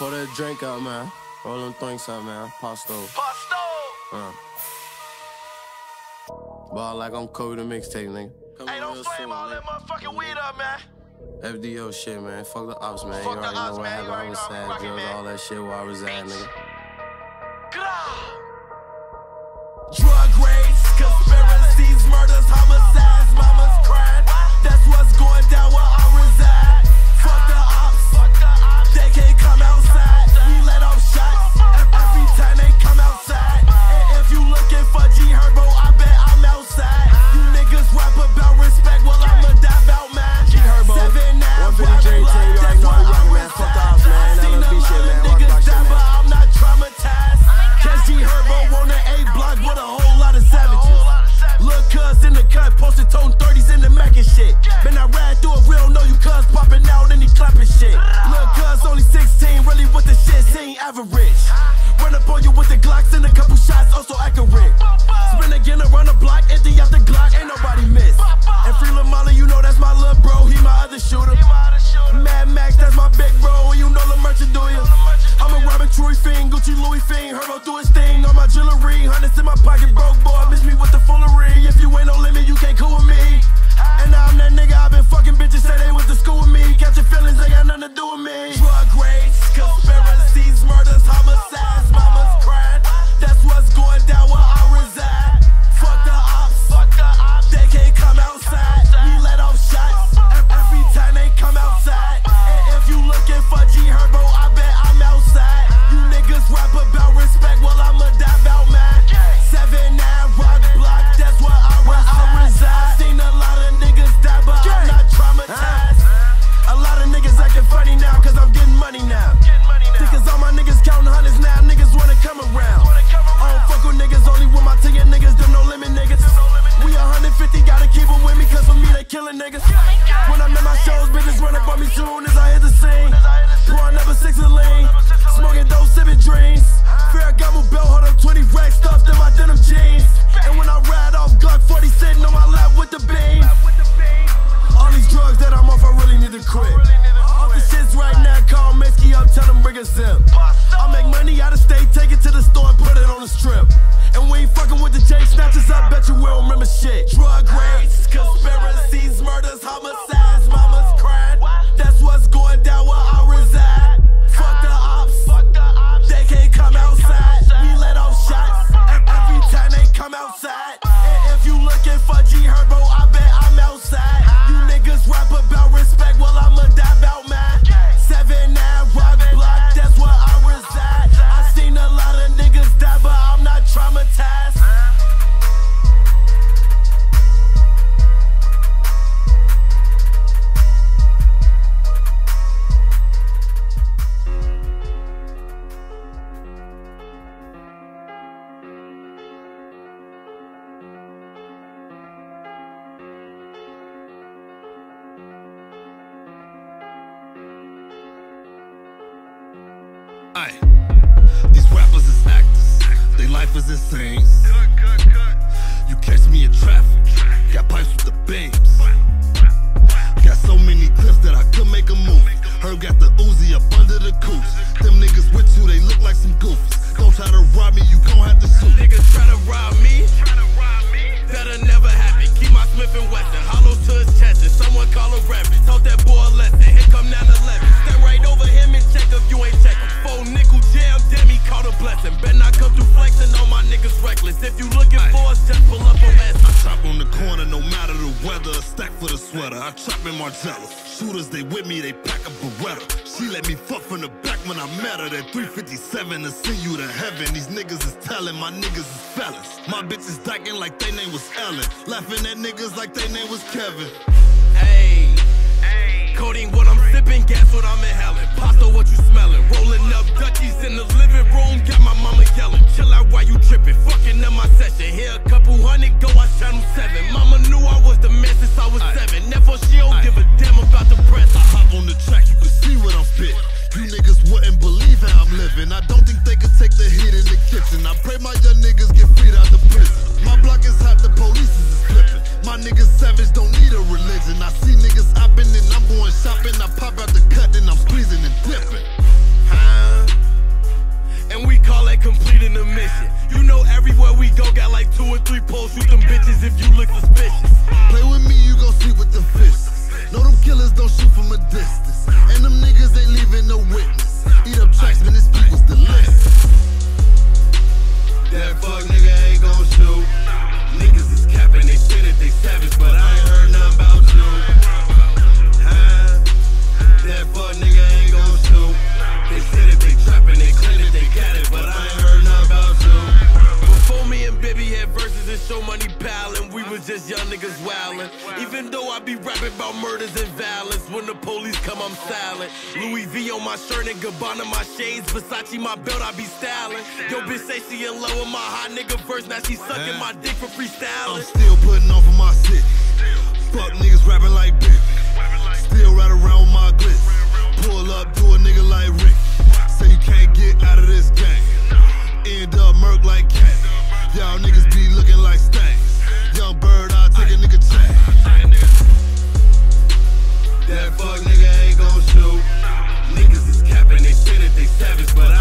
For that drink out, man. Roll them things out, man. Pasto. Pasto! Uh. Ball like I'm Kobe the mixtape, nigga. Come hey, don't flame soon, all man. that motherfucking weed up, man. FDO shit, man. Fuck the ops, man. Fuck you already know what happened. I was sad, drugs, all that shit where I reside, nigga. Go, got like two or three poles. Shoot them bitches if you look suspicious. Louis V on my shirt and Gabbana my shades, Versace my belt, I be styling. Yo, bitch say she in love with my hot nigga verse, now she sucking my dick for freestyling. I'm still putting on for my city. Fuck niggas rapping like bitch. Still ride around with my glitz. Pull up, do a nigga like Rick. Say you can't get out of this game. End up murk like cat. Y'all niggas be looking like savage, but I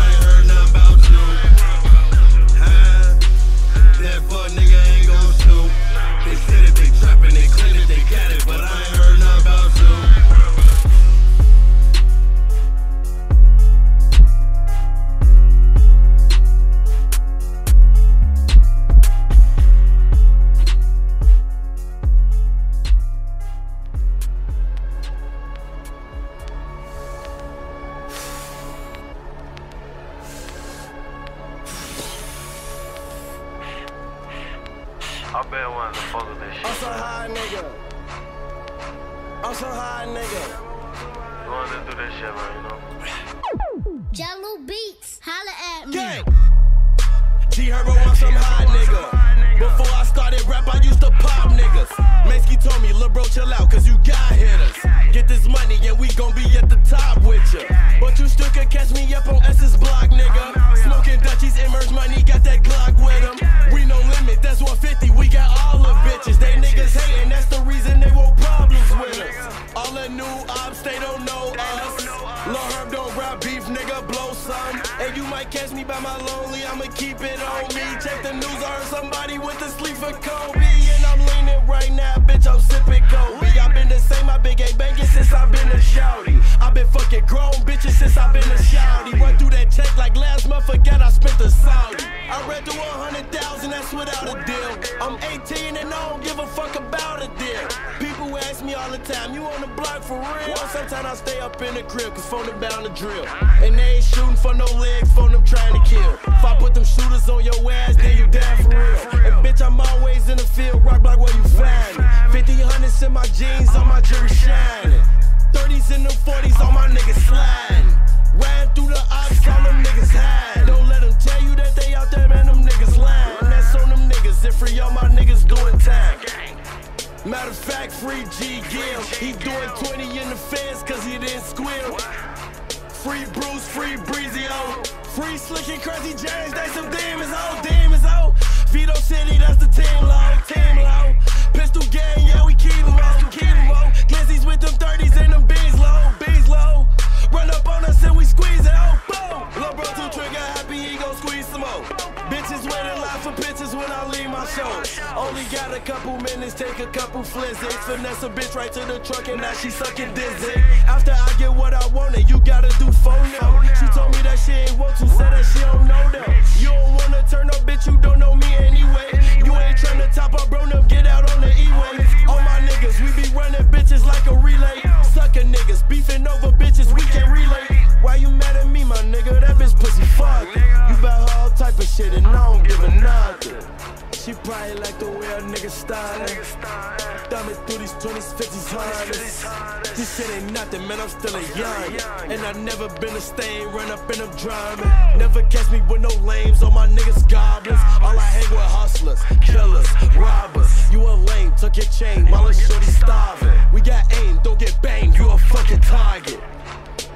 sleep for Kobe. And I'm leaning right now, bitch, I'm sipping Kobe. I've been the same, I been gay banging since I've been a shouty. I've been fucking grown bitches since I've been a shouty. Run through that check like last month, forget I spent the Saudi. I read hundred thousand, that's without a deal. I'm 18 and I don't give a fuck about a deal. People ask me all the time, you on the block for real? Sometimes I stay up in the crib, cause phone them bound to drill. And they ain't shooting for no legs, phone them trying to kill. If I put them shooters on your ass, then you down for real. And bitch, I'm always in the field, rock block where you find me. 50 hundreds in my jeans, on my jury shining. 30s in them 40s, all my niggas sliding. Ran through the ops, all them niggas hide. Don't let them tell you that they out there, man, them niggas lying. That's on them niggas, and free all my niggas doing time. Matter of fact, free G Gill. He doing 20 in the fence cause he didn't squeal. Free Bruce, free Breezy O. Free Slick Crazy James, they some demons, oh, demons, oh. Vito City, that's the team low, team low. Pistol gang, yeah, we keep 'em on, keep 'em oh. on. Glizzies with them 30s and them bees for pictures when I leave my show. Only got a couple minutes, take a couple flizzits. Finesse a bitch right to the truck and now she sucking dizzy. After I get what I wanted, you gotta do phone now. She told me that she ain't want to, said that she don't know them. You don't wanna turn up, bitch, you don't know me anyway. You ain't tryna top up, bro, them get out on the E-way. All my niggas, we be running bitches like a relay. Sucker niggas, beefing over bitches, we can relate. Why you mad at me, my nigga? That bitch pussy fuck. You about her all type of shit and I don't give a She probably like the way a nigga styling. Thumbing through these 20s, 50s, 100s. This shit ain't nothing, man, I'm still a young. And I never been a stain, run up in them drumming. Never catch me with no lames, all my niggas goblins. All I hang with hustlers, killers, robbers. You a lame, took your chain while a shorty starving. We got aim, don't get banged, you a fucking target.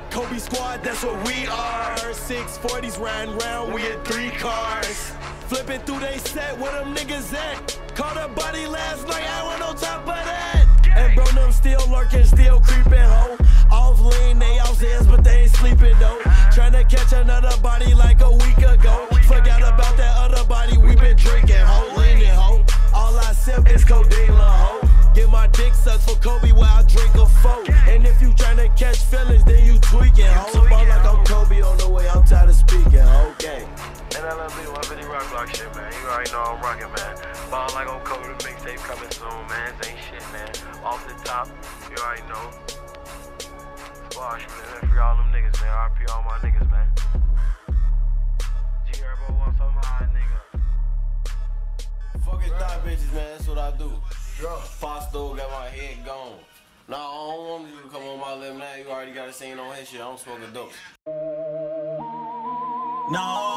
Kobe squad, that's what we are. 640s riding round, we had three cars. Flipping through they set, where them niggas at? Caught a body last night, I went on top of that. And bro, them still lurking, still creeping, ho. Off lean, they off stands, but they ain't sleeping, though. Trying to catch another body like a week ago. Forgot about that other body we been drinking, ho. Leaning, ho. All I sip is codeine, ho. Get my dick sucked for Kobe while I smoking dope. No.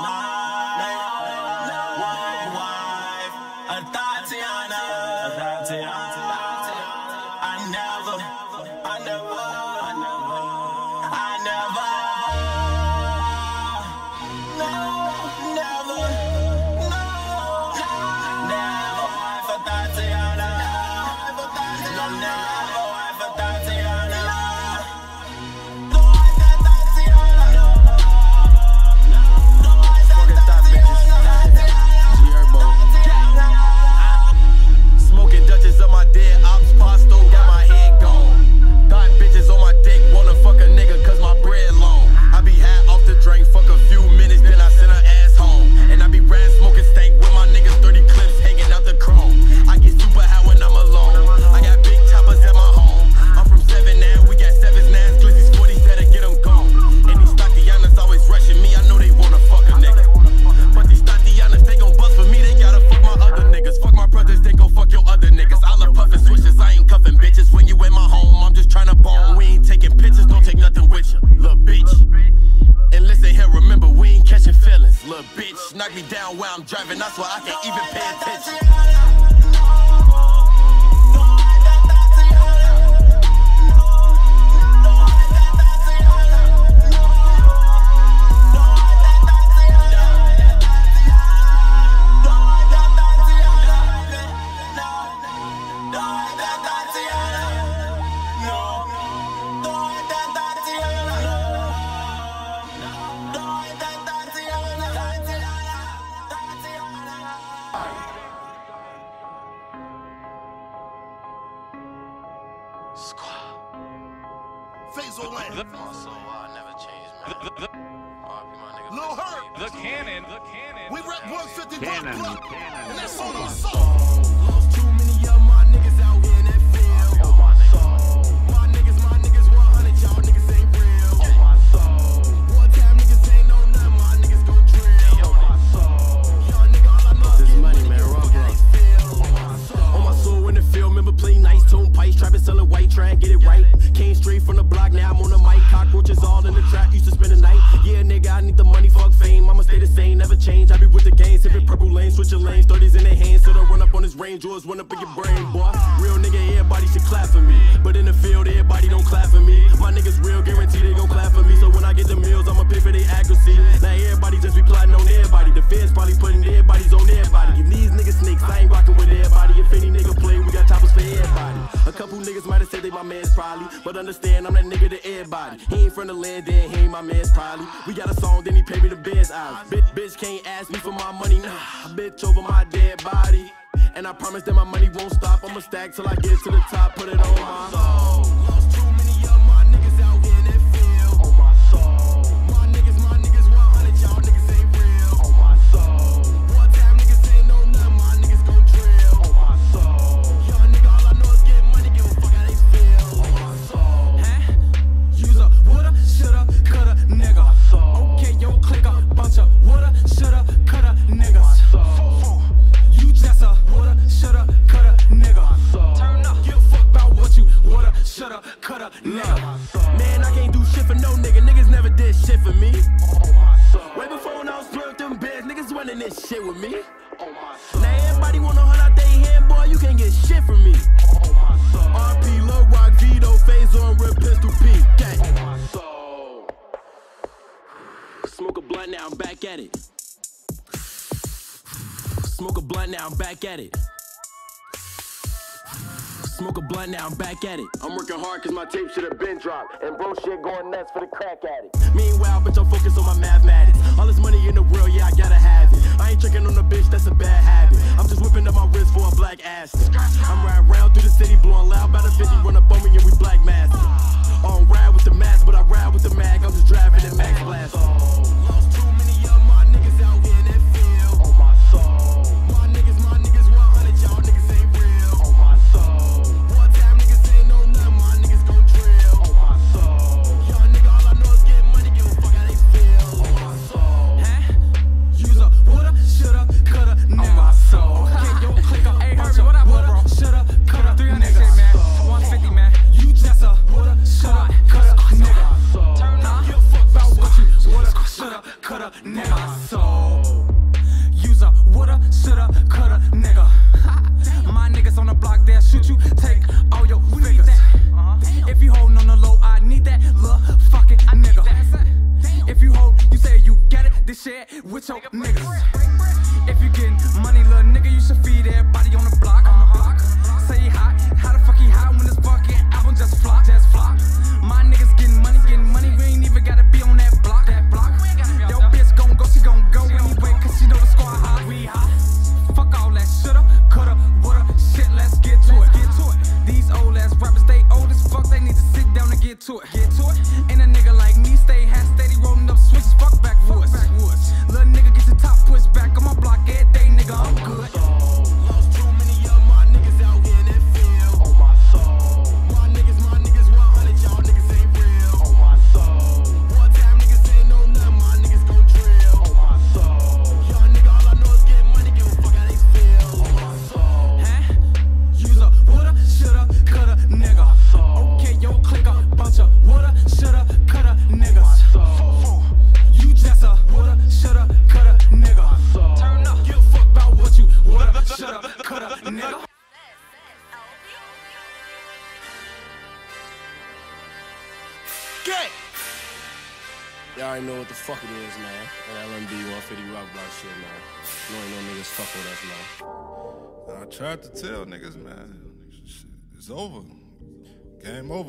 The, Lil Herb. The Cannon. The Cannon. We rep 151 Block. And that's on our song. switch your lanes, 30s in their hands, so they run up on his range, yours run up in your brain, boy. Real nigga, everybody should clap for me. But in the field, everybody don't clap for me. My niggas real, guarantee they gon' clap for me. So when I get the meals, I'ma pay for their accuracy. Now everybody just be plotting on everybody. The feds probably putting everybody's on everybody. If these niggas snakes, I ain't rockin' with everybody. If any nigga play, we got choppers for everybody. A couple niggas might have said they my man's probably. But understand, I'm that nigga to everybody. He ain't from the land, then he ain't my man's probably. We got a song, then he paid me the best. eyes. Bitch, bitch can't ask me for my money now. Nah bitch over my dead body. And I promise that my money won't stop. I'ma stack till I get to the top, put it on my. at it. Smoke a blunt now, I'm back at it. Smoke a blunt now, I'm back at it. I'm working hard cause my tape should have been dropped. And bro shit going nuts for the crack addict. Meanwhile, bitch, I'm focused on my mathematics. All this money in the world, yeah, I gotta have it. I ain't checking on the bitch, that's a bad habit. I'm just whipping up my wrist for a black ass. I'm riding round through the city, blowing loud by the 50, run up on me and we black mask. I don't ride with the mask, but I ride with the mag. I'm just driving the max blast.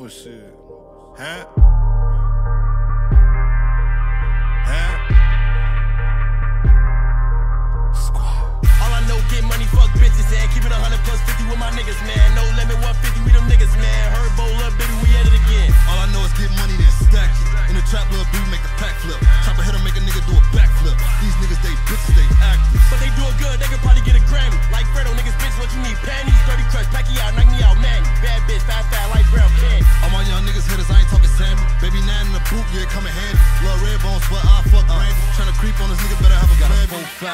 Game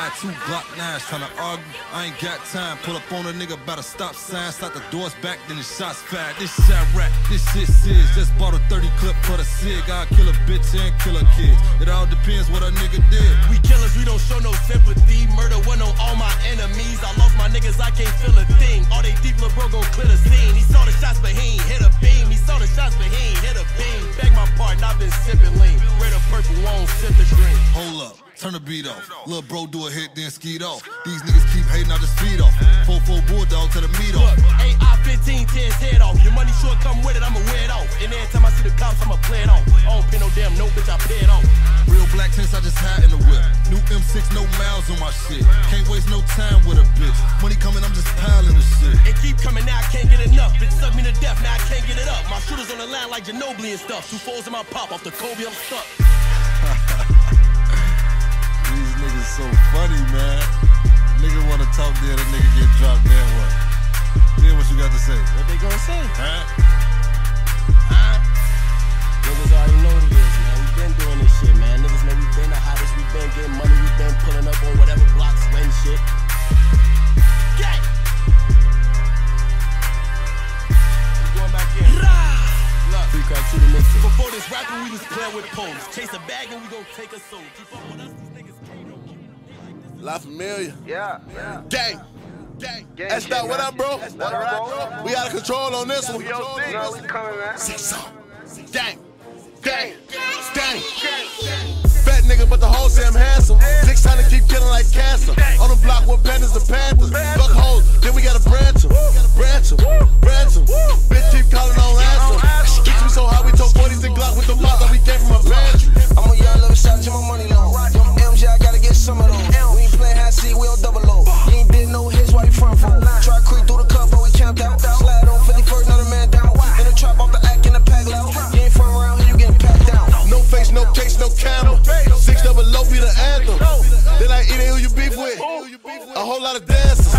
a four, five, two Glock nines. Tryna argue, I ain't got time. Pull up on a nigga, about a stop sign. Slap the doors back, then the shots fired. This shit rap, this shit serious. Just bought a 30 clip for the cig. I kill a bitch and kill a kid. It all depends what a nigga did. We killers, we don't show no sympathy. Murder one on all my enemies. I lost my niggas, I can't feel a thing. All they deep, bro gon' clear the scene. He saw the shots, but he ain't hit a beam. He saw the shots, but he ain't hit a beam. Beg my pardon, I've been sipping lean. Red or purple, won't sip the green. Hold up, turn the beat off. Lil' bro do a hit, then skeet off. These niggas keep hating, I just feed off. 4-4 bulldog to the meat off. Look, AR 15, 10's head off. Your money sure come with it, I'ma wear it off. And every time I see the cops, I'ma play it off. I don't pay no damn no, bitch, I pay it off. Real black tints, I just had in the whip. New M6, no miles on my shit. Can't waste no time with a bitch. Money coming, I'm just piling the shit. It keep coming now, I can't get enough. Bitch suck me to death, now I can't get it up. My shooters on the line like Ginobili and stuff. Two fours in my pop off the Kobe, I'm stuck. Niggas so funny, man. Nigga wanna talk, then a nigga get dropped, then what? Then what you got to say? What they gonna say? Huh? Huh? Niggas already know what it is, man. We been doing this shit, man. Niggas know we been the hottest. We been getting money. We been pulling up on whatever blocks, when shit. Gang! We going back in. Look, free crack to the mixtape. Before this rapping, we was playing with poles. Chase a bag and we gon' take a soul. Keep up with us, these niggas can't no keep. La Familia. Yeah. yeah. Gang. Gang. Gang. That's not what up, bro. That's not what up, bro? We out of control on this one. Yo, we coming, man. Six up. Gang. Gang. Gang. Fat nigga, but the whole Sam handsome. Dick's trying to keep killing like cancer. On the block with pandas and panthers. Fuck hoes, then we gotta branch them. Branch them. Branch them. Bitch keep calling on ransom. Bitch, we so high, we told 40s and Glock with the mop that we came from a pantry. I'm a young little shot, my money long catching some of those. We ain't playing high seat, we don't double low. You ain't did no hits, why you front for? Try creep through the cup, but we camped out. Slide on 51st, another man down. In the trap, off the act, in the pack loud. You ain't front around here, you getting packed down. No face, no case, no camera. Six double low be the anthem. They like, it who you beef with. A whole lot of dancers.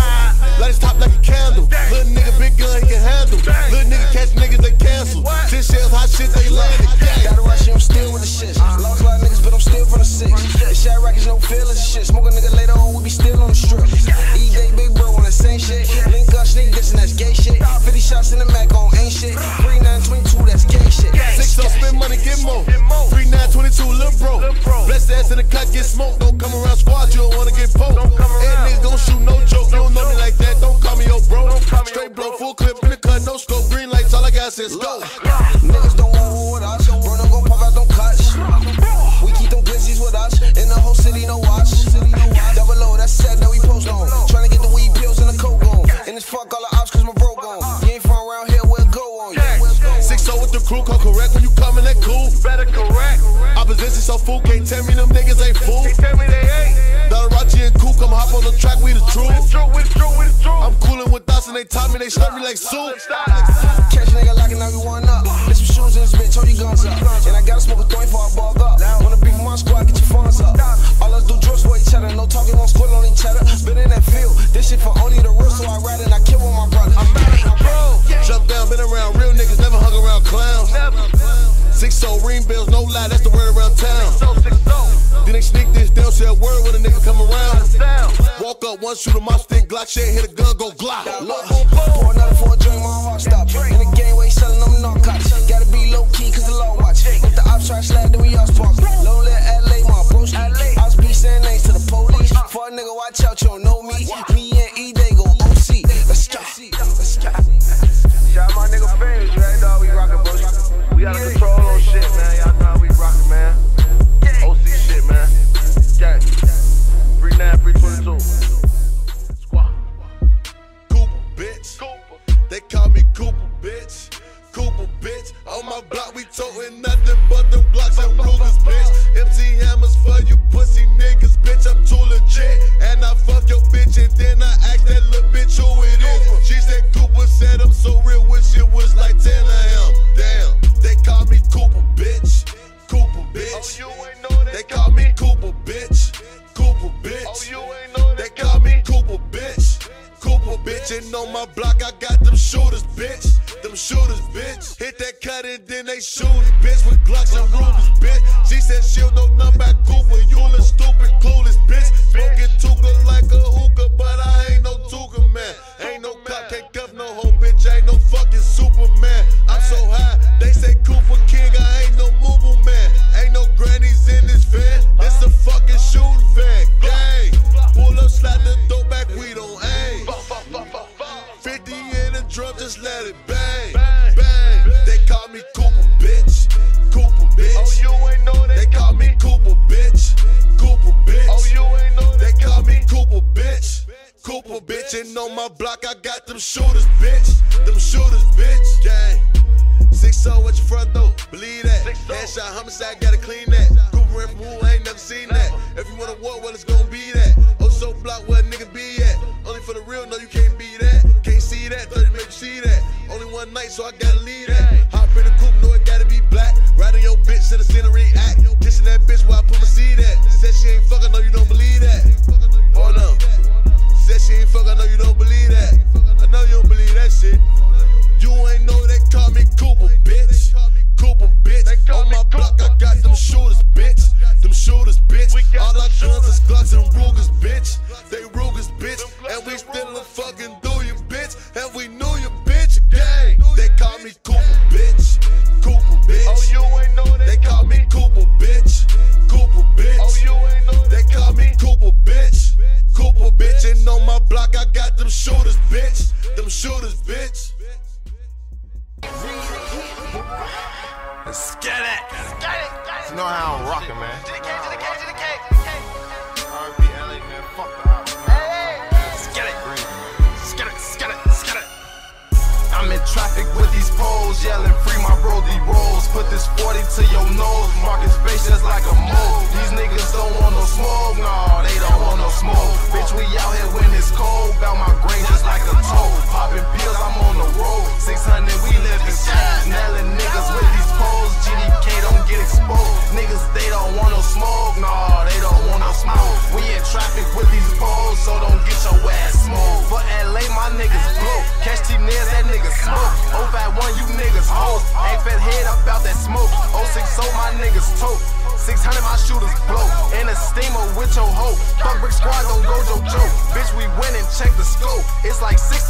Light his top like a candle. Little nigga, big gun, he can handle. Little nigga catch niggas, they cancel. Ten shells, hot shit, they landed. Got it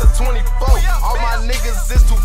to 24. All my niggas is too.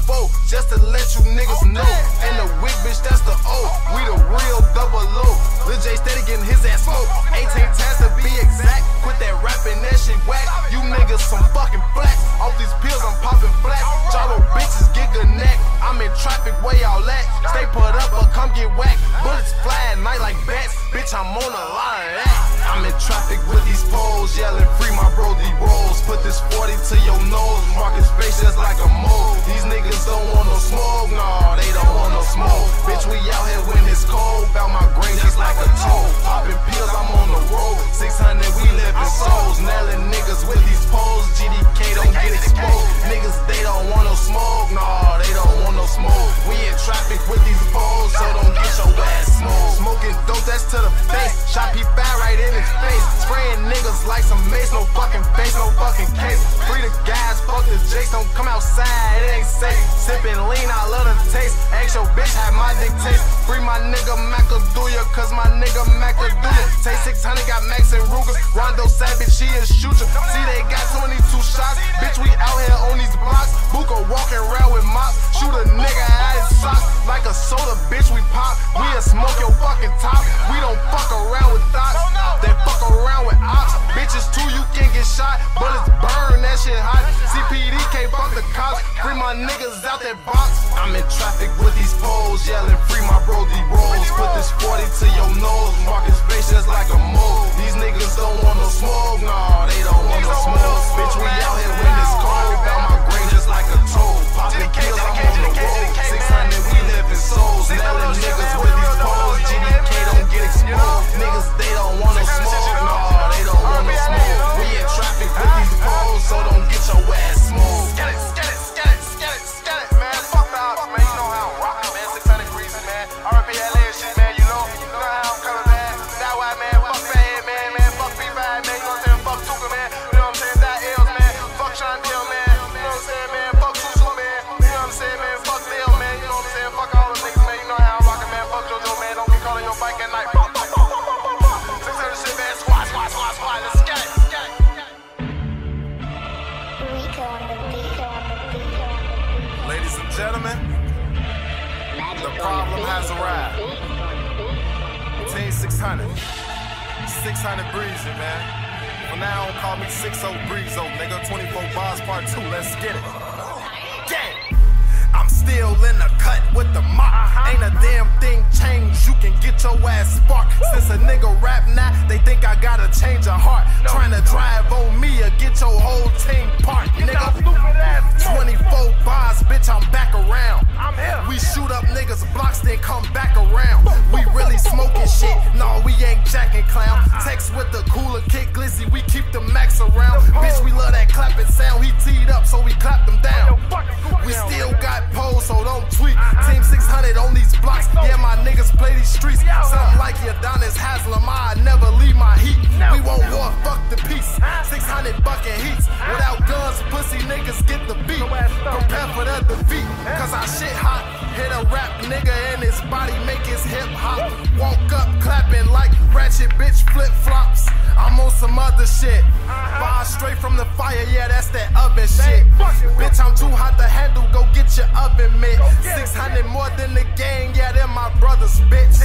Just to let you niggas know. And the wig, bitch, that's the O. We the real double O. Lil J steady getting his ass smoke. 18 times to be exact. Quit that rapping, that shit whack. You niggas some fucking flats. Off these pills, I'm popping flat. Jalo bitches get good neck. I'm in traffic where y'all at. Stay put up or come get whacked. Bullets fly at night like bats. Bitch, I'm on a lot of that. I'm in traffic with these poles, yelling free my Brody rolls. Put this 40 to your nose, marking space just like a mole. These niggas don't want no smoke, nah, they don't want no smoke. Bitch, we out here when it's cold, bout my grain just like a toe. Popping pills, I'm on the road. 600, we live in souls. Nailing niggas with these poles, GDK don't get exposed. Niggas, they don't want no smoke, nah, they don't want no smoke. We in traffic with these poles, so don't get your ass smoked. Smoking dope, that's to the face. Shot P5 right in his face. Spraying niggas like some mace, no fucking face, no fucking case. Free the guys, fuck the jakes, don't come outside, it ain't safe. Sipping lean, I love the taste. Ask your bitch, have my dictates. Free my nigga Macaduya, cause my nigga Macaduya. Take 600, got Max and Ruger. Rondo Savage, she a shooter. See, they got 22 shots. Bitch, we out here on these blocks. Buka walking around with mops. Shoot a nigga at his socks. Like a soda, bitch, we pop. We a smoke your fucking top. We don't fuck around with thoughts. They fuck around with ops. Bitches too, you can get shot. Bullets burn, that shit hot. CPD can't fuck the cops. Free my niggas out that box. I'm in traffic with these poles, yelling free my Brody rolls. Put this 40 to your nose, marking space just like a mole. These niggas don't want no smoke, nah, they don't want no smoke. Bitch, we out here when it's cold. Bout my grain just like a toad. Popping pills, I'm on the road. 600, we live in souls. Nailing niggas with these poles. GDK get exposed. Niggas, they don't want no smoke, nah, they don't want no smoke. We in traffic with these poles, so don't get your ass smoked. Problem has arrived. Team 600. 600 breezy, man. From now on, call me 60 Breezo, nigga. 24 bars part 2. Let's get it. Gang. I'm still in the cut with the mop. Ain't a damn thing changed. You can get your ass sparked. Since a nigga rap now, they think I gotta change a heart. Trying to drive on me or get your whole team parked, nigga. 24 bars, bitch, I'm back around. I'm here. We shoot up niggas' blocks, then come back around. We really smoking shit. No, we ain't jacking clown. Text with the cooler kick glizzy, we keep the max around. Bitch, we love that clapping sound. He teed up, so we clap them down. We still got poles, so don't tweet. Team 600 on these blocks. Yeah, my niggas play these streets. Something like Udonis Haslem, I never leave my heat. We won't war, fuck the peace. 600 bucket heats. Without guns, pussy niggas get the beat. Prepare for the defeat, cause our shit hot. Hit a rap nigga in his body, make his hip hop. Walk up clapping like ratchet bitch flip flops. I'm on some other shit. Fire straight from the fire, yeah, that's that oven shit. Bitch, I'm too hot to handle, go get your oven mitt. 600 more than the gang, yeah, they're my brothers, bitch.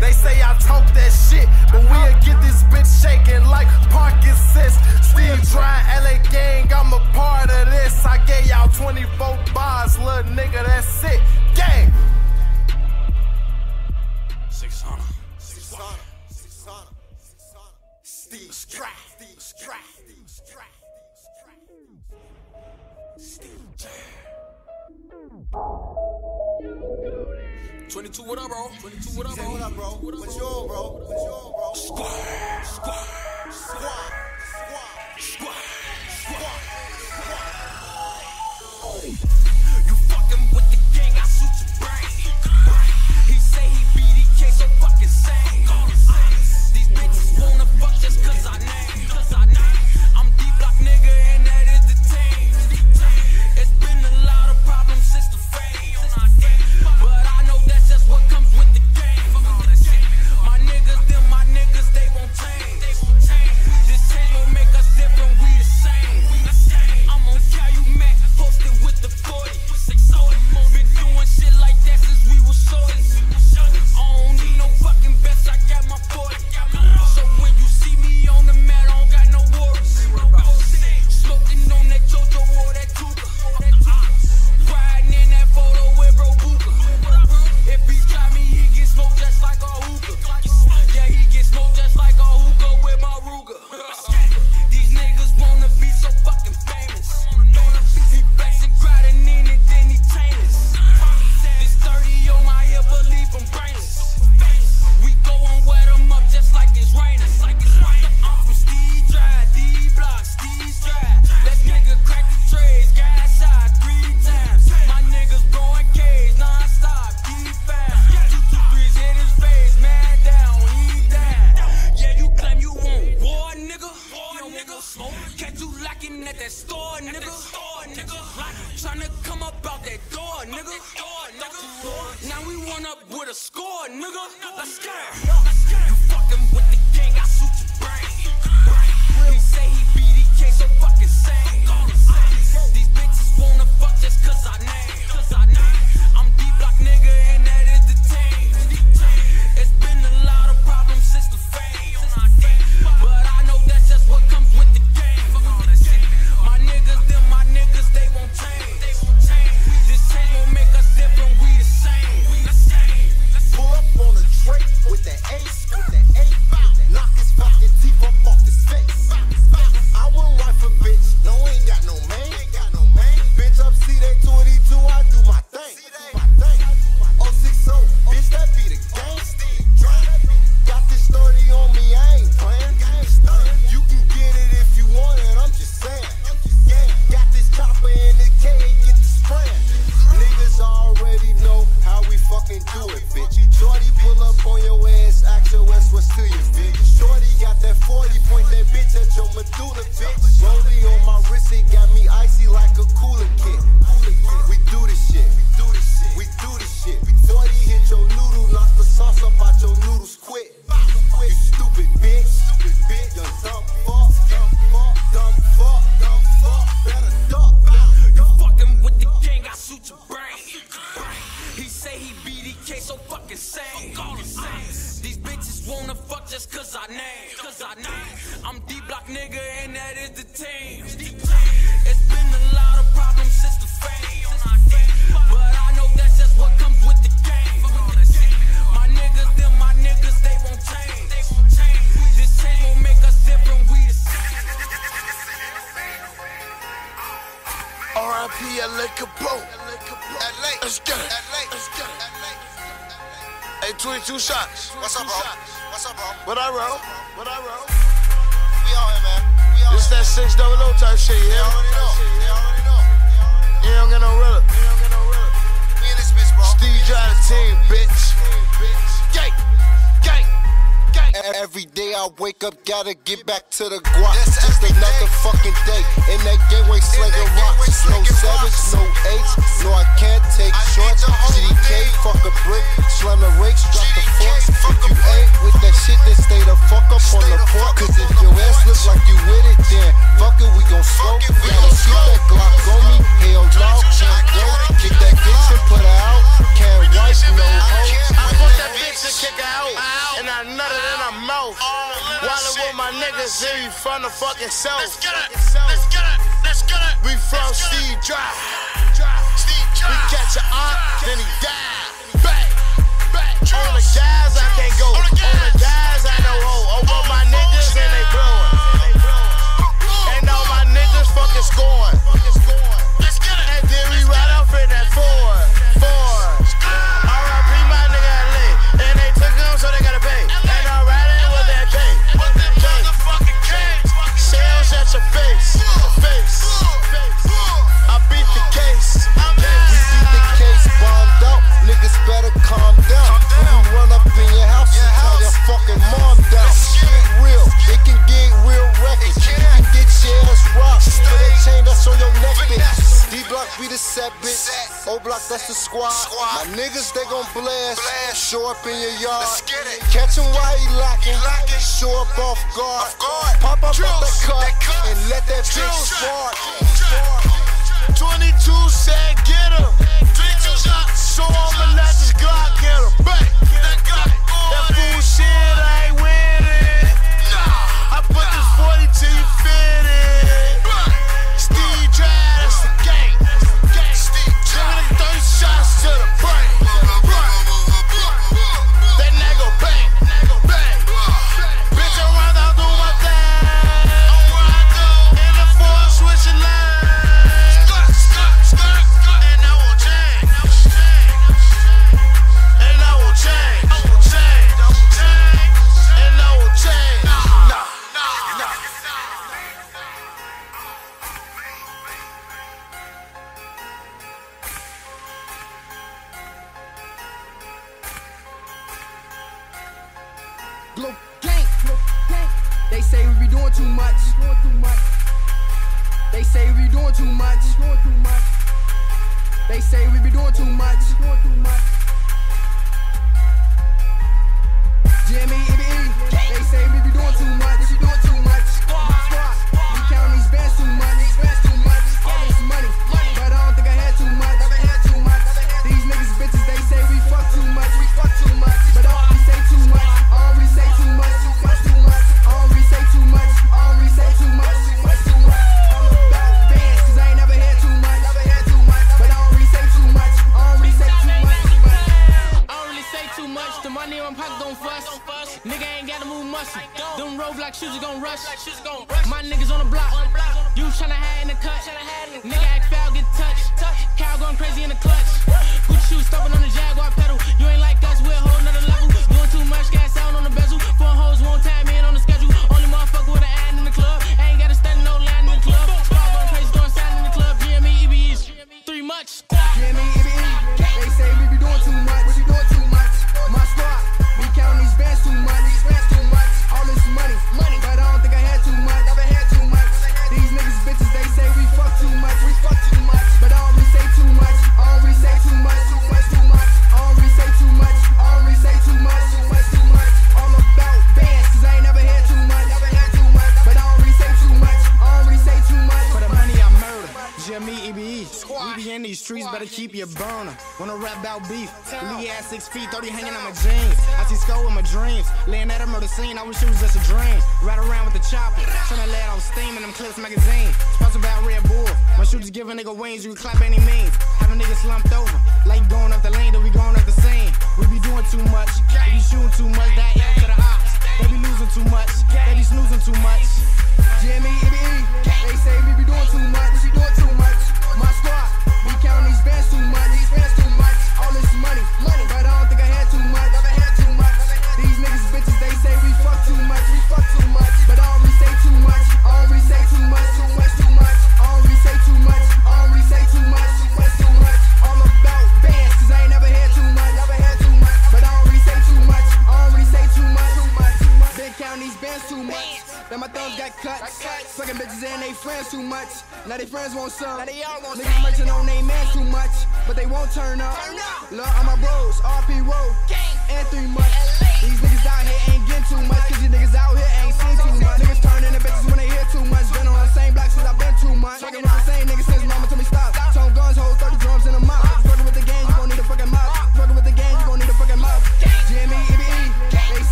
They say I talk that shit, but we'll get this bitch shaking like Parkinson's. Steve Dry, LA gang, I'm a part of this. I gave y'all 24 bars, little nigga, that's it. Gang! 22, what up, bro? 22, what up, bro? What up, bro? What's your bro? What's your bro? Squad, squad, squad, squad, squad, squad, squad. You fucking with the gang, I shoot your brain. He say he BDK, so fucking sane. These bitches wanna fuck just cause I know. two shots. What's up, bro? What's up, bro? What I roll? What I roll? We all here, man. We all It's that six double O type shit, you hear You don't get no realer. You don't get no this bitch, bro. Steve drive the team, bitch. Team, bitch. Every day I wake up, gotta get back to the guap. Just another fucking day in that gangway slinging rocks. No sevens, no eights, no I can't take shorts. GDK, fuck a brick, slam the rakes, drop the forks. If you ain't with that shit, then stay the fuck up on the porch. Cause if your ass look like you with it, then fuck it, we gon' slow. Gotta keep that Glock on me, hell no, can't go. Get that bitch and put her out, can't wipe no hoes. I put that bitch and kick her out, and I nutted in her my mouth. Wallet with my niggas in from the fucking south. Let's get it. Let's get it. Let's get it. We from Steve Drive. Steve Drive. We catch a op, then he died. Back, back. On the guys I can't go. On the guys I know ho. Oh, oh, oh D block, be the set, bitch. Set. O block, that's the squad. squad. My niggas, they gon' blast. blast. Show up in your yard. Let's get it. Catch him while he locking. locking. Show up off guard. Off guard. Pop up off that cup that and let that Drills. bitch spark. 22 said get him. So I'ma let this Glock get him. Bang. about beef. Lee ass six feet, 30 hanging on my jeans. I see skull in my dreams. Laying at a murder scene, I wish it was just a dream. Ride around with the chopper, tryna let off steam in them clips magazine. Sponsored by Red Bull. My shooters give a nigga wings, you can clap any means. Have a nigga slumped over, like going up the lane, then we going up the scene. We be doing too much, we be shooting too much, that L to the ops. They be losing too much, they be snoozing too much.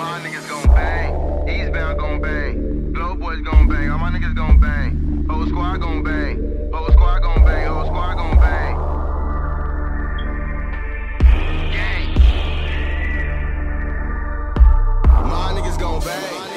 My niggas gon' bang. Eastbound gon' bang. Blow gon' bang. All my niggas gon' bang. Squad gon' bang. Squad gon' bang. Squad gon' bang. Gang. My niggas gon' bang.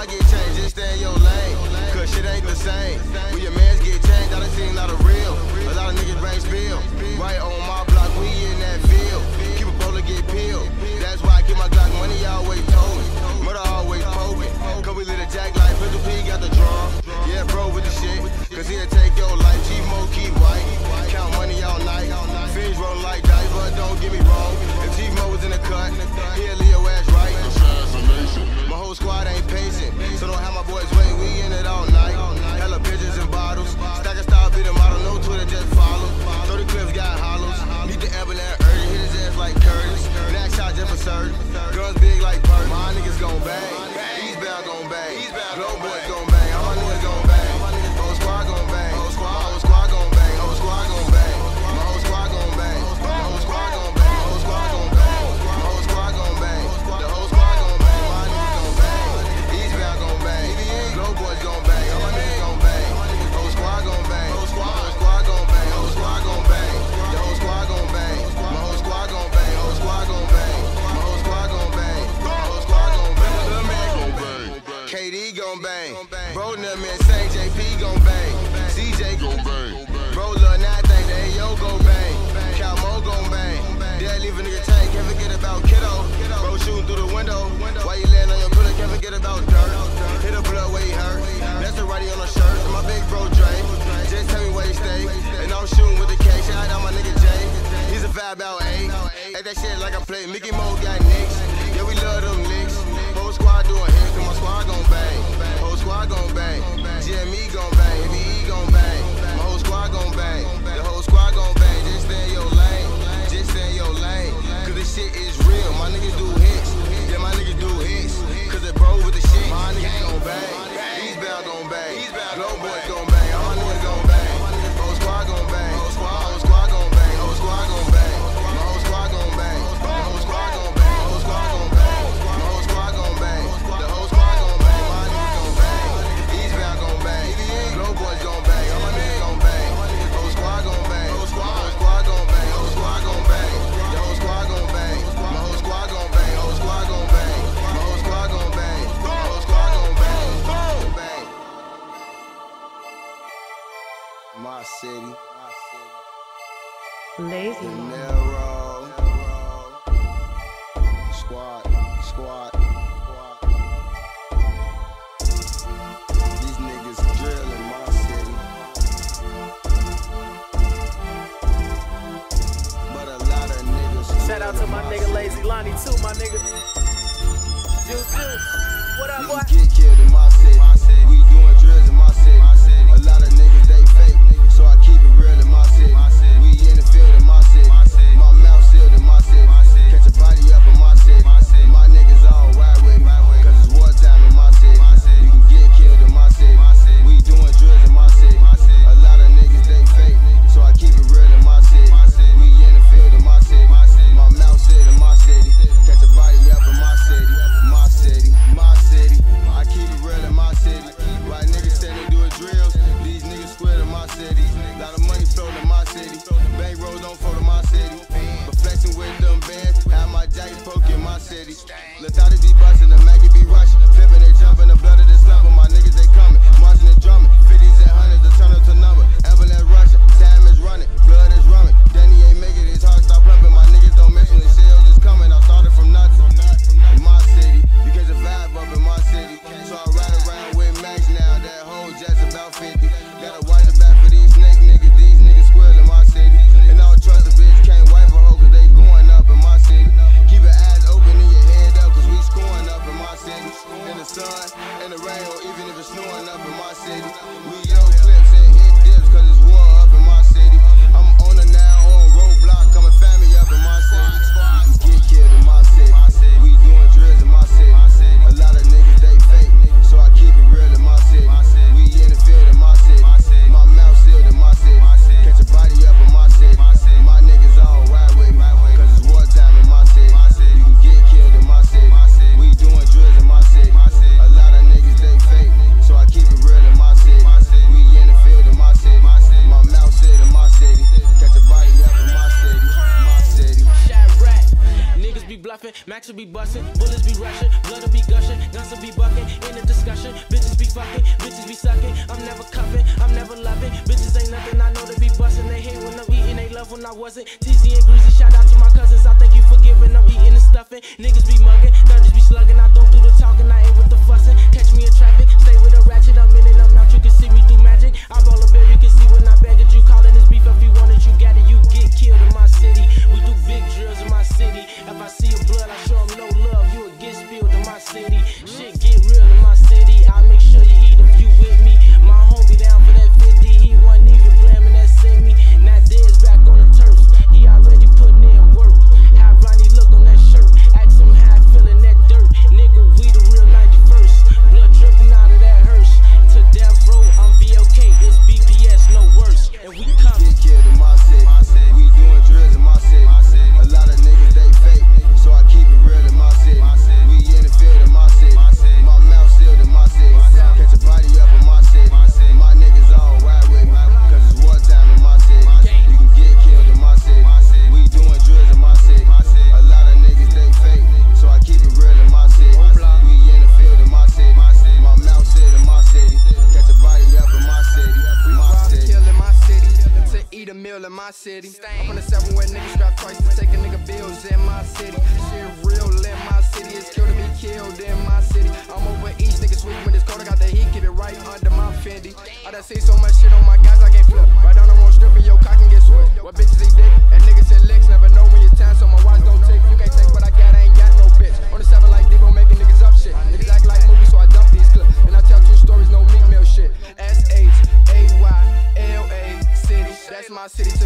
I get changed, just stay in your lane. Cause shit ain't the same. When your mans get changed, I done seen a lot of real. A lot of niggas brains spill. Right on my block, we in that field. Keep a bullet get peeled. That's why I keep my Glock money always told Murder always poking. Cause we lit a jack like Pistol P got the drum. Yeah, bro, with the shit. Cause he'll take your life. G-Mo keep white. Count money all night. Fiends roll like dice, but don't get me wrong. If G-Mo was in the cut, he'll leave your ass stay patient. So don't have my boys wait, we in it all night. Hella pigeons and bottles. Stack and style, be the model, no Twitter, just follow. 30 clips got hollows. Meet the ambulance early, hit his ass like Curtis. Black shot just for certain. Guns big like Perk. My niggas gon' bang. Eastbound gon' bang. Glow boys gon' bang. window. Why you laying on your pillow? Can't forget about dirt. Hit a blood where he hurt. That's the righty on the shirt. My big bro Dre. Just tell me where he stay. And I'm shooting with the K. Shout out my nigga Jay. He's a vibe out eight. Act that shit like I play. Mickey Mo got nicks. Yeah, we love them. Carson. We out clip.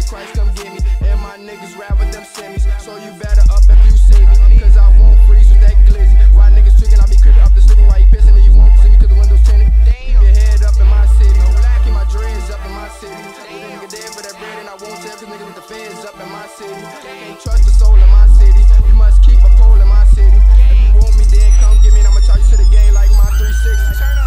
Christ come get me. And my niggas ride with them semis. So you better up if you see me. Cause I won't freeze with that glizzy. Why niggas tricking? I be creeping up the sleeping Why you pissing and you won't see me cause the window's tinted. Keep your head up in my city. Keep my dreams up in my city. Nigga dead for that bread and I won't tell cause niggas with the feds up in my city. Can't trust the soul in my city. You must keep a pole in my city. If you want me dead, come get me and I'ma charge you to the game like my 360.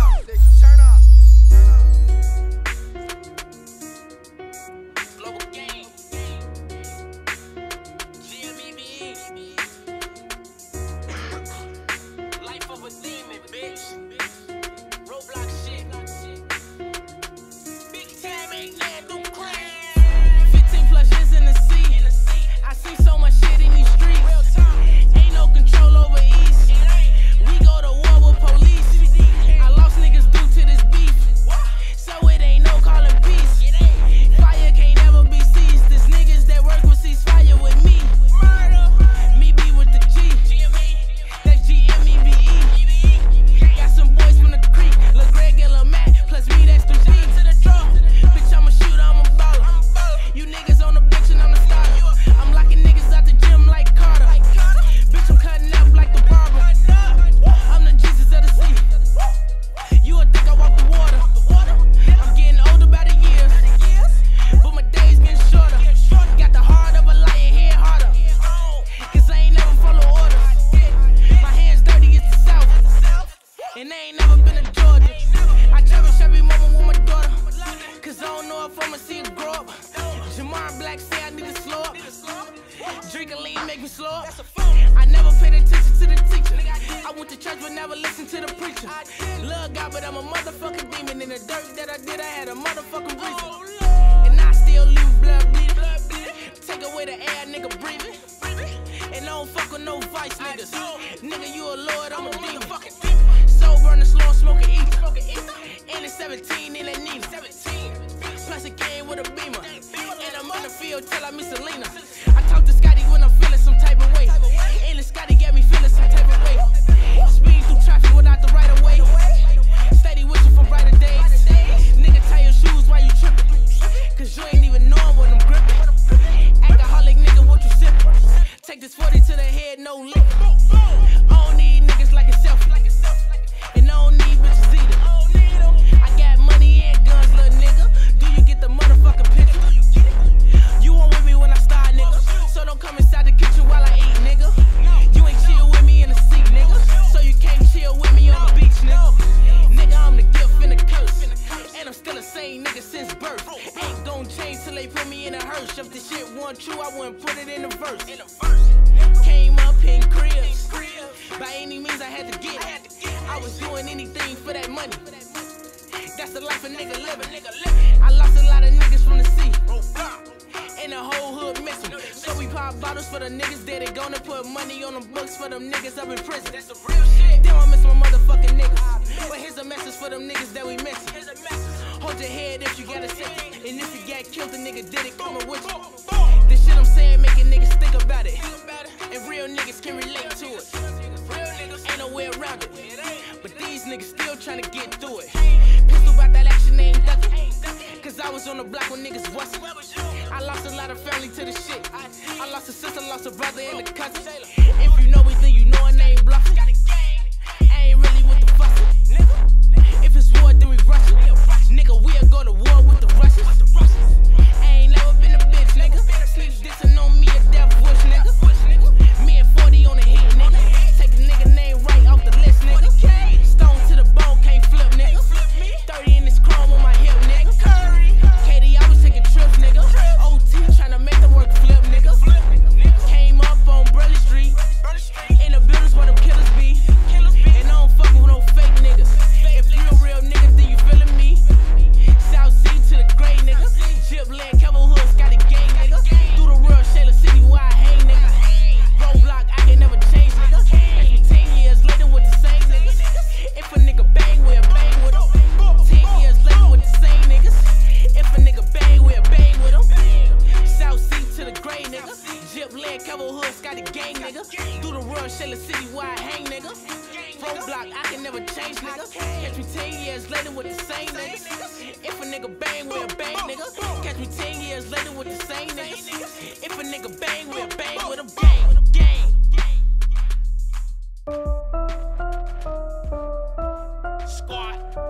squat.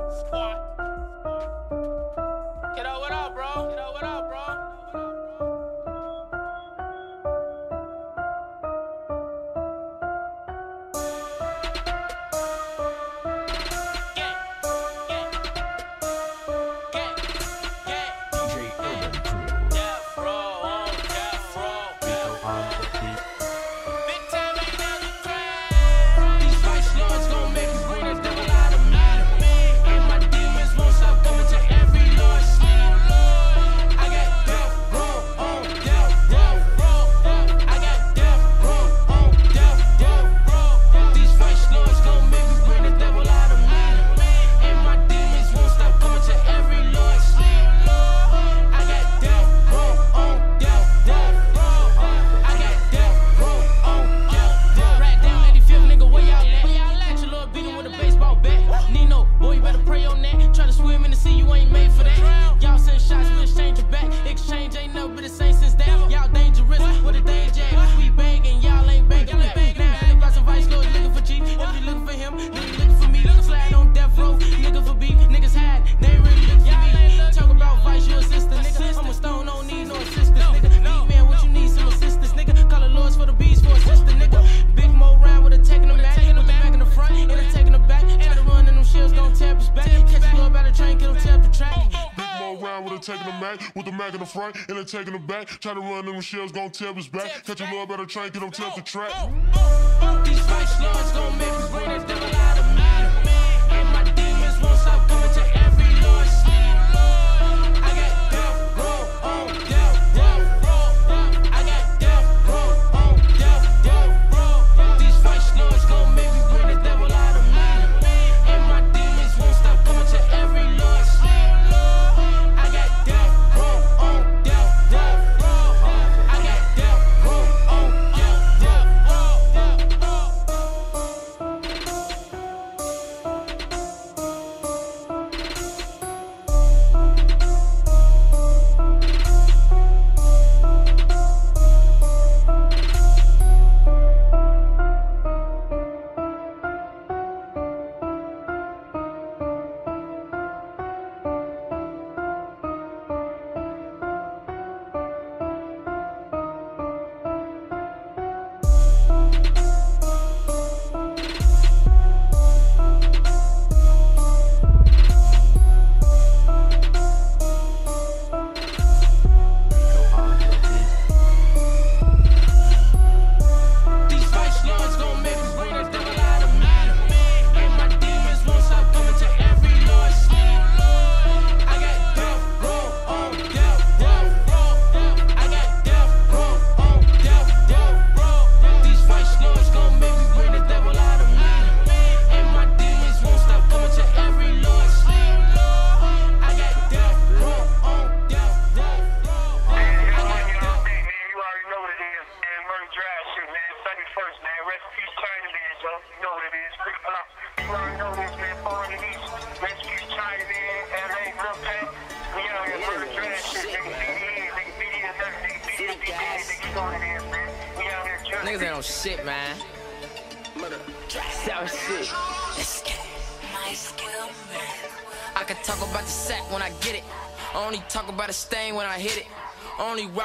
front and they're taking them back. Try to run them shells, gon' tear his back. Catch a love better train, get on top of the track.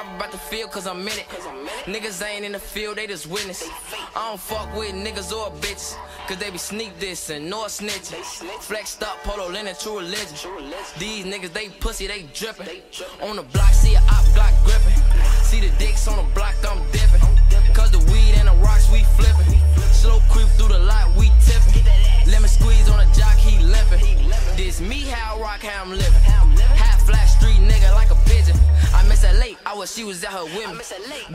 I only rap about the field cause I'm in it. Niggas ain't in the field, they just witness. I don't fuck with niggas or bitches. Cause they be sneak dissing, nor snitching. Flexed up, polo linen, true religion. These niggas, they pussy, they dripping. On the block, see a op block gripping. See the dicks on the block, I'm dipping. Cause the weed and the rocks, we flipping. Slow creep through the lot, we tipping. Lemon squeeze on a jock, he limping. This me how I rock, how I'm living. Half flat street nigga like a miss her late, I wish she was at her with me.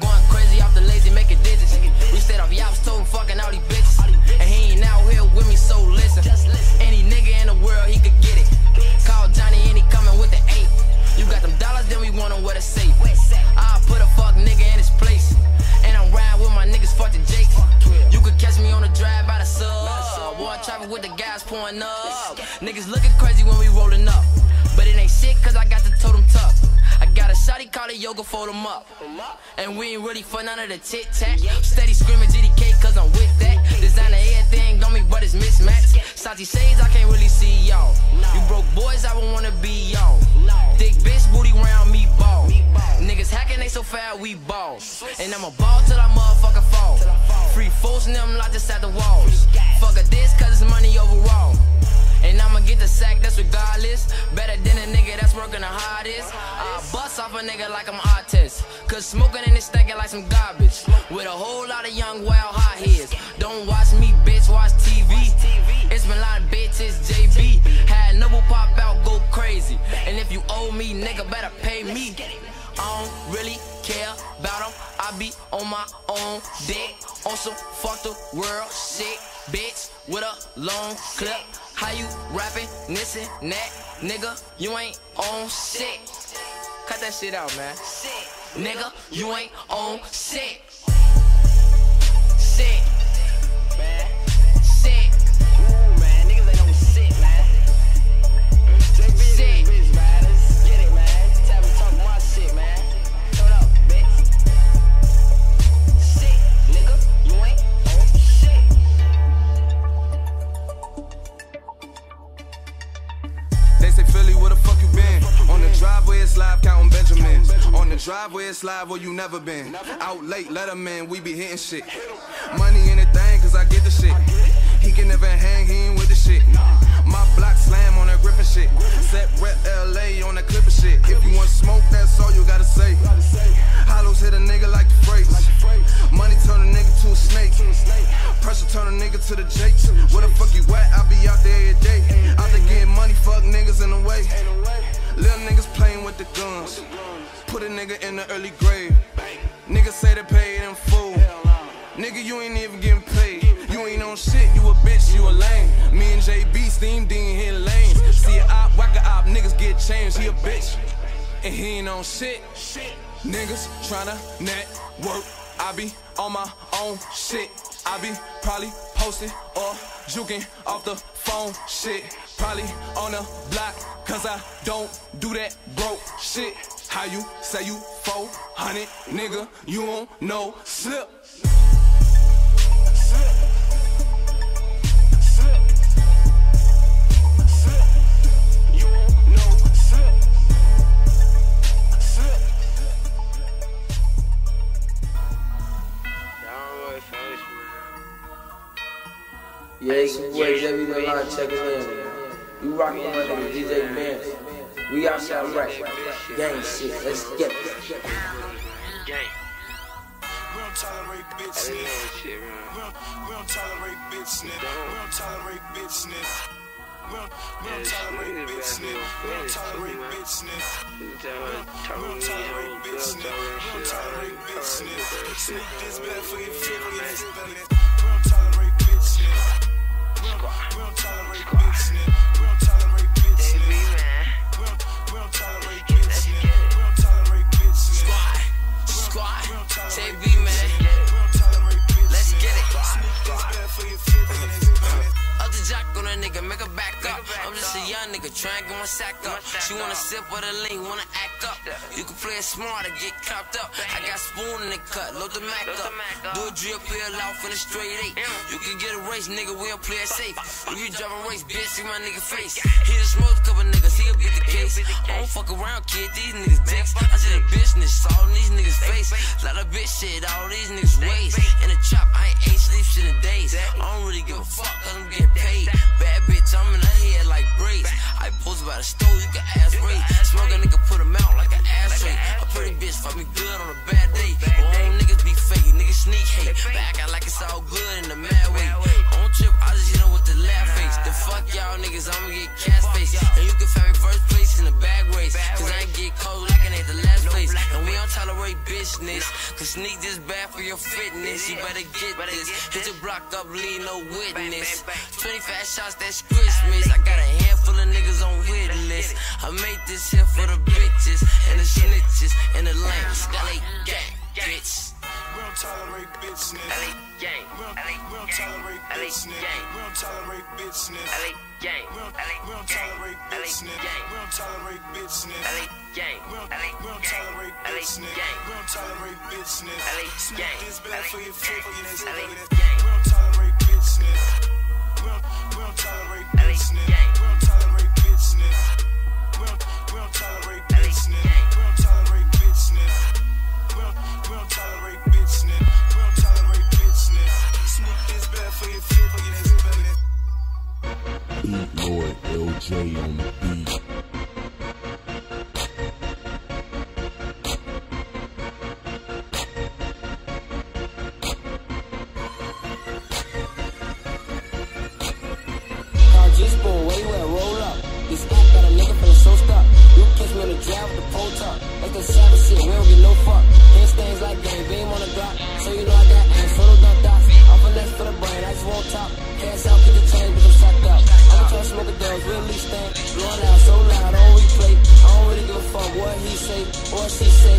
Going crazy off the lazy, making digits. We stayed off yaps, told fucking all these bitches. And he ain't out here with me, so listen. Any nigga in the world, he could get it. Call Johnny and he coming with the eight. You got them dollars, then we want him where to safe. I'll put a fuck nigga in his place. And I'm riding with my niggas, fuck the Jakes. You could catch me on the drive by the sub. Boy, trapping with the gas pouring up. Niggas looking crazy when we rolling up. But it ain't shit, cause I got the totem tuck. I got a shotty call it yoga, fold fold 'em up. And we ain't really for none of the tit tat. Steady screaming GDK, cause I'm with that. Designer everything on me, but it's mismatched. Sachi shades, I can't really see y'all. You broke boys, I won't wanna be y'all. Thick bitch, booty round me ball. Niggas hacking, they so fat, we ball. And I'ma ball till I motherfucking fall. Free fools and them just at the walls. Fuck a this, cause it's money overall. And I'ma get the sack, that's regardless. Better than a nigga that's working the hardest. I bust off a nigga like I'm artist. Cause smoking and stinking like some garbage. With a whole lot of young wild hot heads. Don't watch me, bitch, watch TV. It's been a lot of bitches, JB. Had Noble pop out, go crazy. And if you owe me, nigga, better pay me. I don't really care about them. I be on my own dick. On some fuck the world shit. Bitch with a long clip. How you rapping this and that? Nigga, you ain't on shit. Cut that shit out, man. Nigga, you ain't on shit. Shit. It's live counting Benjamins. On the driveway, it's live where you never been. Out late, let 'em in, we be hitting shit. Money in the thing, cause I get the shit. He can never hang, he ain't with the shit. My block slam on that gripping shit. Set rep LA on that clipper shit. If you want smoke, that's all you gotta say. Hollows hit a nigga like the freights. Money turn a nigga to a snake. Pressure turn a nigga to the jakes. Where the fuck you at? I be out there every day. Out there getting money, fuck niggas in the way. Little niggas playing with the guns. Put a nigga in the early grave. Niggas say they paid in full. Nigga, you ain't even getting paid. You on shit, you a bitch, you a lame. Me and JB steam ding hitting lanes. See a op, whack a op, niggas get changed. He a bitch, and he ain't on shit. Niggas tryna network. I be on my own shit. I be probably posting or juking off the phone shit. Probably on the block, cause I don't do that broke shit. How you say you 400, nigga? You don't know slip. Yeah, it's your boy Debbie the Line checking in. You rockin' with my nigga DJ Vance. We outside right. Gang shit. Let's get it. Gang. We don't tolerate bitch sniff. We don't, we don't tolerate bitch sniff. We don't tolerate bitch sniff. We don't, we don't tolerate bitch sniff. We don't tolerate bitch sniff. We don't, tolerate bitch sniff. We don't tolerate bitch sniff. Sniff this bad for your fit, We don't, tolerate bitch JB, man. Let's get it. A Out the jack on a nigga, make her back up. I'm just a young nigga trying to get my sack up. She wanna sip with a lean, wanna act up. You can play it smart or get copped up. I got spoon in the cut, load the Mac up. Do a drip, peel off in a straight eight. You can get a race, nigga, we don't play it safe. If you drive a race, bitch, see my nigga face. He just smoke a couple niggas, he'll beat the case. I don't fuck around, kid, these niggas dicks. I see the business, all these niggas face. Lot of bitch shit, all these niggas waste. In the chop, I ain't sleep shit in days. I don't really give a fuck, cause I'm getting paid. Bad bitch, I'm in her head like braids. I post by the stove, you can ask Ray. Smoke a nigga, put him out like an ashtray. A pretty bitch, fuck me good on a bad day. But all niggas be fake, niggas sneak hate. Back out like it's all good in the mad way. On trip, I just hit him with the laugh face. The fuck y'all niggas, I'ma get cash face. And you can find me first place in the bag race. Cause I ain't get cold like it ain't the last place. And we don't tolerate business. Cause sneak this bad for your fitness. You better get this. Hit your block up, leave no witness. 25 shots, that's Christmas. I got a handful of niggas on witness. I made this here for the bitches and the snitches and the lames. LA gang, bitch. We don't tolerate bitchness. LA gang. We don't, tolerate bitchness. We don't tolerate bitchness. LA gang. We don't, tolerate bitchness. We don't tolerate bitchness. LA gang. We don't, tolerate bitchness. We don't tolerate bitchness. Smoke this bad for your fakeness. We don't tolerate bitchness. We don't, we don't tolerate bitchness. We don't tolerate bitchness. Lord LJ on the beat. Drive with the pole top. That's that savage shit, we don't get no fuck. Hand stains like gang, beam on the drop. So you know I got ass, so don't dump dots. A next for the brain, I just won't top. Cash out, keep the chain, but I'm sucked up. I'm trying to smoke a dose, real leaf stand. Blowing out so loud, on replay. I don't really give a fuck what he say, or she say.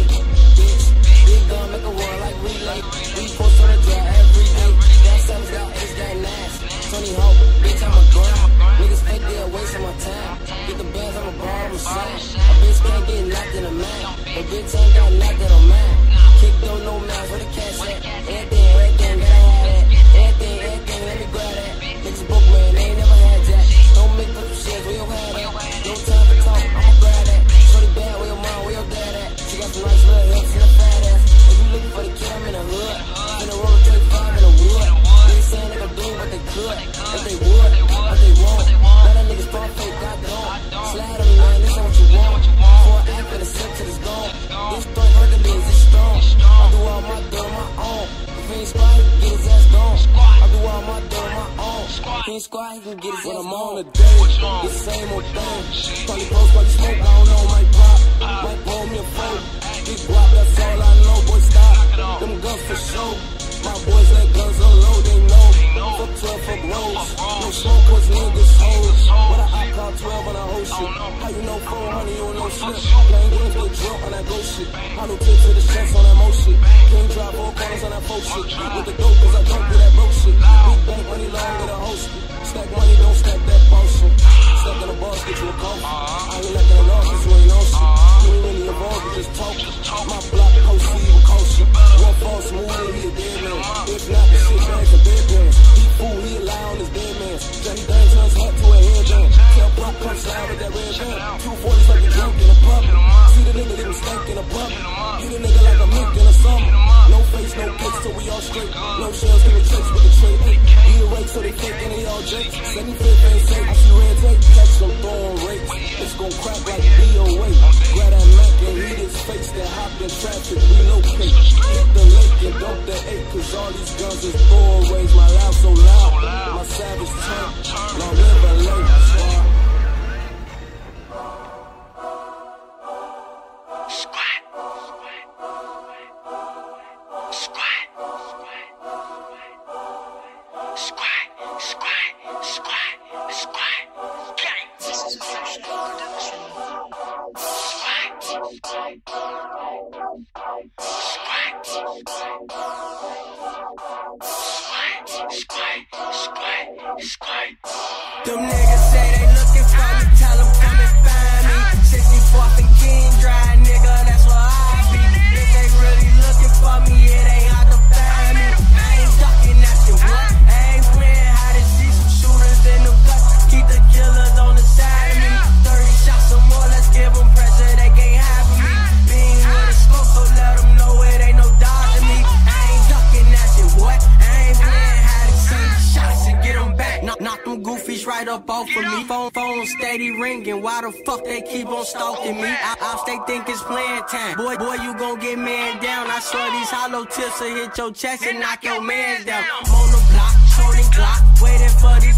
Bitch, big gun, make a run like relay. We post on the drive every day. That savage got ace, got nash. Tony Hawk, bitch, I'm a grind. Niggas think they're wasting my time. Get the bands, I'm a bar, I'm a sign. A bitch can't get knocked in a man. A bitch ain't got nothing on mine. Kick don't no man, where the cash at? Everything, everything, gotta have that. Everything, everything, let me grab that. Niggas broke, man, they ain't never had that. Don't make up shit, where your head at? No time for talk, I'ma grab that. Shorty bad, where your mom, where your dad at? She got some nice little hips and a fat ass. If you looking for the I'm in the hood. In the trade five in the wood. Niggas saying they gon' do what they could. If they would, can get his ass gone. the day, the same old thing. Probably post, probably smoke, I don't know, might pop. Might blow me a phone. Big guap, that's all I know, boy, stop. Them guns for show. My boys let guns unload, they know. Fuck 12, fuck rolls. No smoke, cause niggas hoes. What I call 12 on a whole shit. How you know 400, you don't know shit. Playing games, get drunk on that ghost shit. I don't take to the chest on that mo shit. King drop all corners on that folk shit. With the dope, cause I don't do that broke shit. Big bank money long with a host it. Stack money, don't stack that bullshit. Step in the boss, get you a coffee. I ain't letting it off, cause you ain't on shit. You ain't really involved, you just talk. My block, see you caution. One false move, and he a dead man. If not, the shit back for dead man. He fool, he a lie on his dead man. Johnny Dang turns hat to a headband. Tell Brock, come slide with that red band. Two forties like a drunk in a pub. See the nigga, him stank in a pub. Hit a nigga like a mink in a summer. Face, no case, so we all straight. No shells, give me with the trade. He a rake, so they fake and they all jakes. 75th ain't safe, I see red tape. Catch them throwing rakes. It's gon' crack like BOA. Grab that Mac and eat his face, then hop in traffic, relocate. Hit the lake and dump the eight, cause all these guns is throwaways. the fuck they keep on stalking me? I ops, they think it's playing time. Boy, boy, you gon' get man down. I saw these hollow tips will hit your chest and knock your man down. I'm on the block, shorty Glock, waiting for these.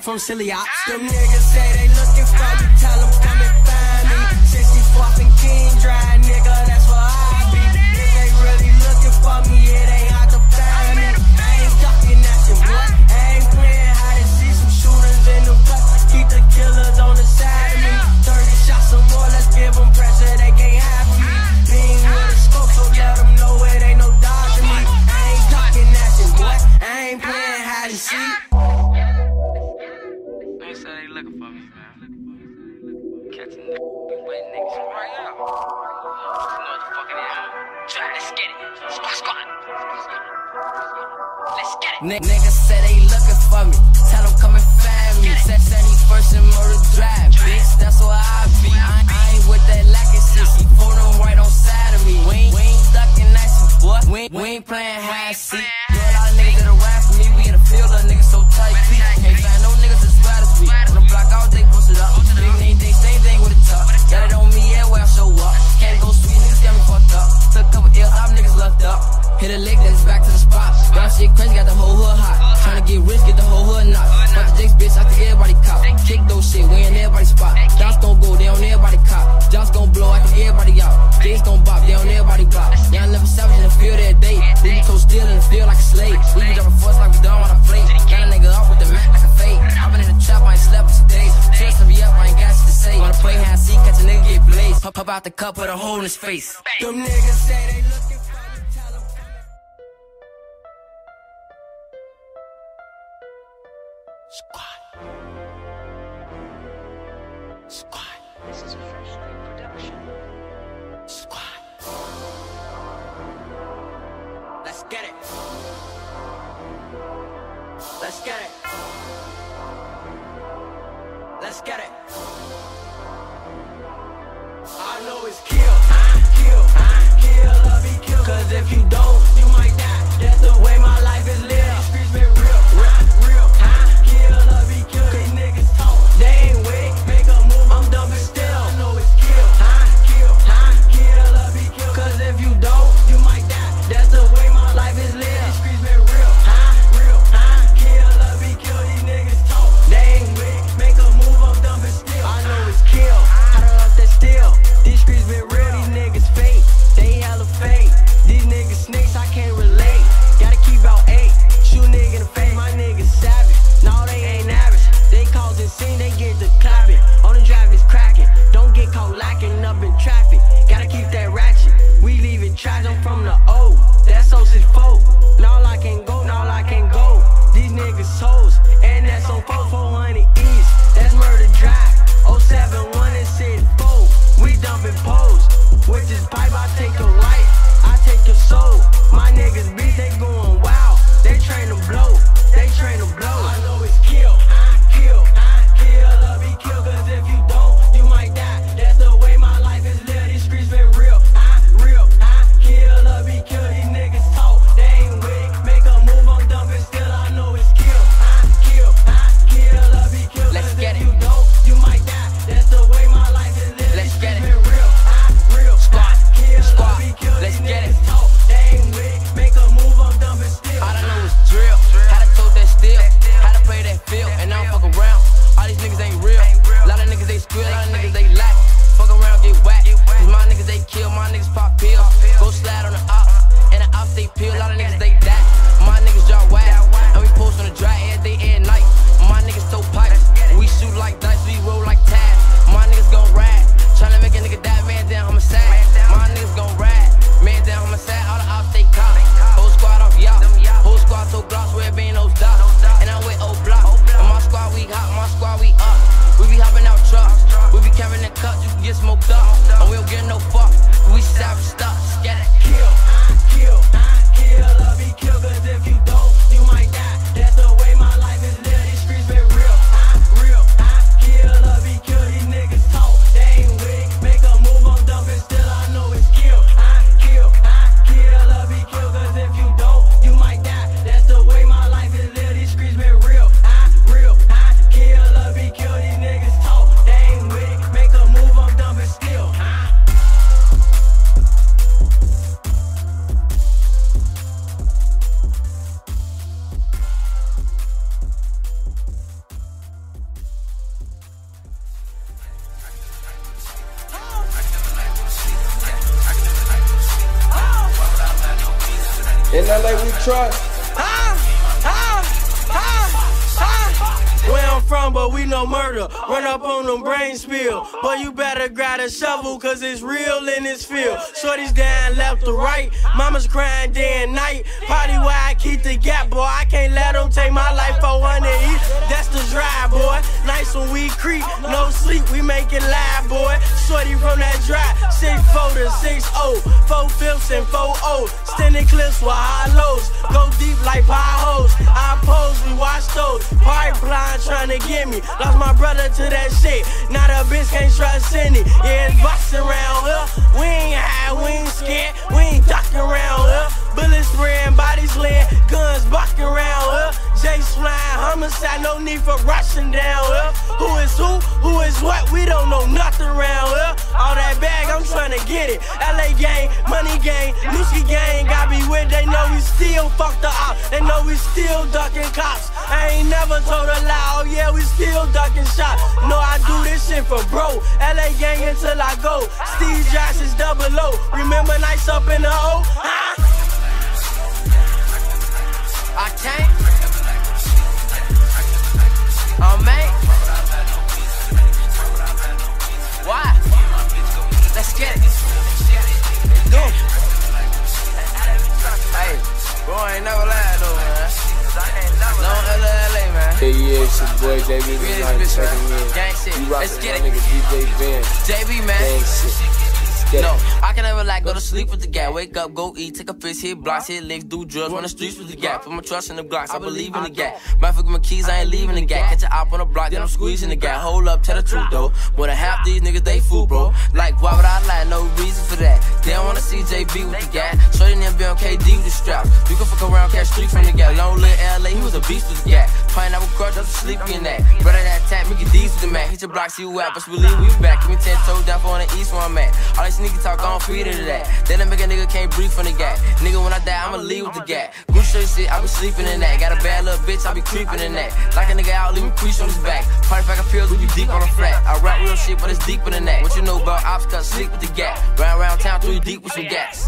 from silly ops. Them niggas say they looking for you, tell them N- niggas say they looking for me. Tell them come and find me. Set 71st Pop out the cup with a hole in his face. Them niggas say they look it's real When we creep. No sleep, we make it live, boy. Shorty from that drive. Six four to six oh. Four fifths and four oh. Standing clips with high lows. Go deep like pie holes. I pose, we watch those. Pipeline trying to get me. Lost my brother to that shit. Now the bitch can't trust any. Yeah, it's bustin' around here. We ain't high, we ain't scared. We ain't ducking around here. Bullets spraying, bodies laying, guns bucking around here. Jay flying, homicide, no need for rushing down here. Who is who? Who is what? We don't know nothing around here. All that bag, I'm trying to get it. LA gang, money gang, Nooski gang, gotta be with. They know we still fucked the op. They know we still ducking cops. I ain't never told a lie. Oh yeah, we still ducking shots. No, I do this shit for bro. LA gang until I go. Steve Josh is double O. Remember nights up in the O? Huh? I can't. Oh, man. Why? Let's get it. Go. Hey, bro, I ain't never lied though, man. No LA, man. Yeah, yeah, it's your boy JB. We This in night this bitch, man. Gang shit. You Let's rockin' get my it. nigga DJ Ben. JB, man. Gang shit. No. I can never like go to sleep with the gap. Wake up, go eat, take a piss, hit blocks, hit licks, do drugs, run the streets with the gap. Put my trust in the blocks, I believe in the gap. Might forget my keys, I ain't leaving the gap. Catch a op on the block, then I'm squeezing the gap. Hold up, tell the truth though. More than half these niggas, they fool, bro. Like, why would I lie? No reason for that. They don't wanna see JB with the gap. Shorty them be on KD with the strap. You can fuck around, catch street from the gap. Little LA, he was a beast with the gap. Pineapple crush, I'm sleeping in that. Brother that tap, make it D's with the Mac. Hit your block, see you at, but believe we back. Give me 10 toes down for on the east where I'm at. All that sneaky talk, I don't feed into that. Then I make a nigga can't breathe from the gap. Nigga, when I die, I'ma leave with the gap. Straight shit, I be sleeping in that. Got a bad little bitch, I be creeping in that. Like a nigga out, leave me crease on his back. Party pack of pills, we be deep on the flat. I rap real shit, but it's deeper than that. What you know about ops, cut sleep with the gap. Round round town, through you deep with some gas.